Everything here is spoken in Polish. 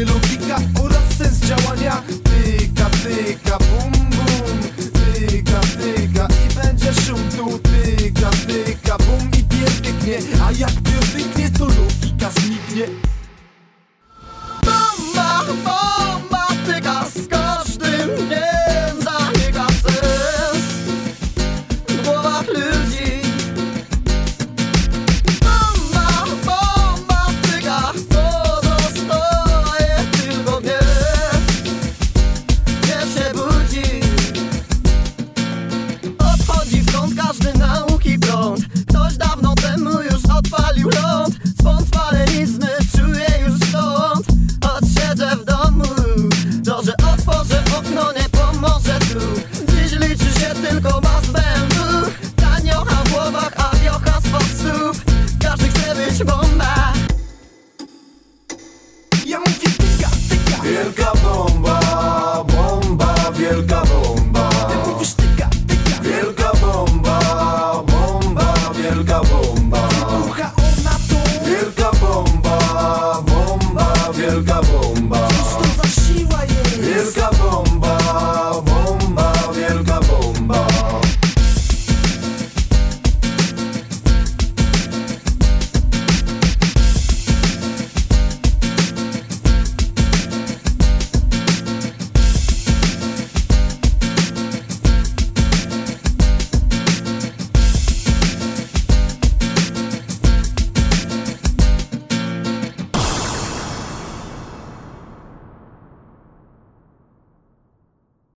gdzie logika oraz sens działania. Tyka, tyka, bum, bum. Tyka, tyka i będzie szum tu. Tyka, tyka, bum i pierdyknie A jak pierdyknie to logika zniknie. música, tica.